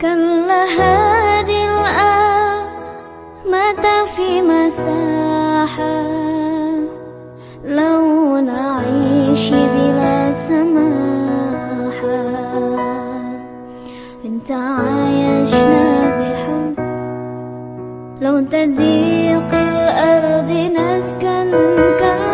كلا هذه الآن في مساحة لو نعيش بلا سماحة إن تعايشنا بحب لو تضيق الأرض نسكن كلا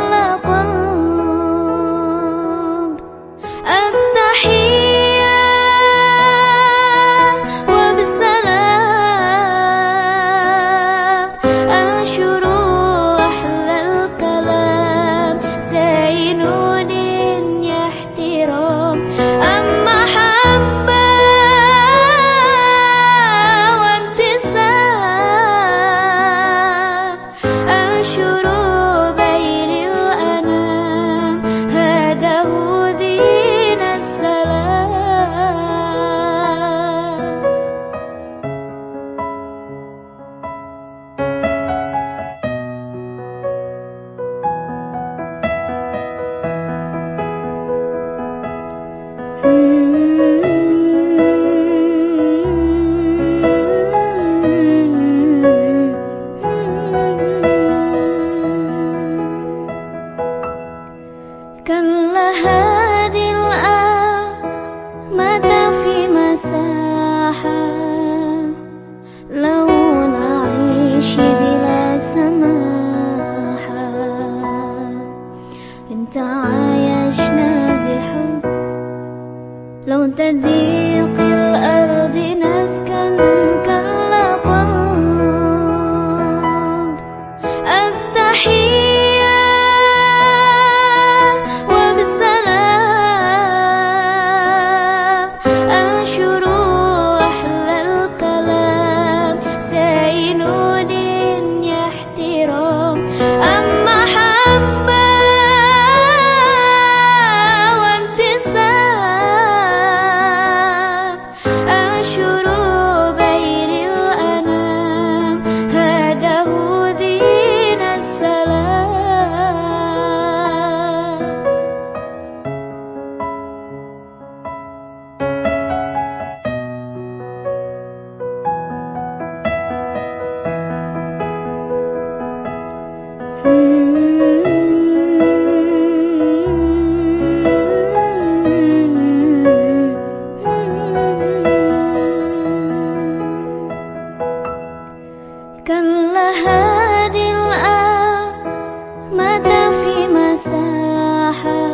في مساحة؟ لو نعيش بلا سماحة. إن تعايشنا بحب لو تضيق كلا في مساحة؟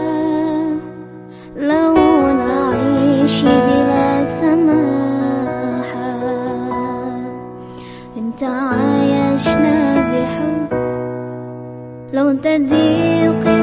لو نعيش بلا سماحة. إن تعايشنا بحب. لو تضيق